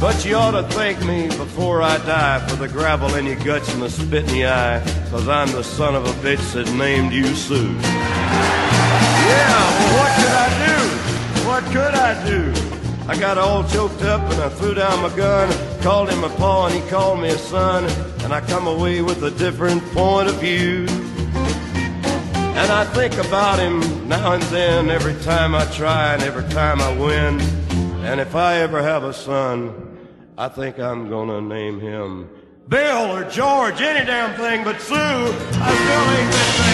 But you ought to thank me before I die for the gravel in your guts and the spit in your eye, cause I'm the son of a bitch that named you Sue. Yeah, well, what could I do? What could I do? I got all choked up and I threw down my gun, called him a paw and he called me a son, and I come away with a different point of view. And I think about him now and then, every time I try and every time I win. And if I ever have a son, I think I'm gonna name him Bill or George, any damn thing but Sue. I still ain't been.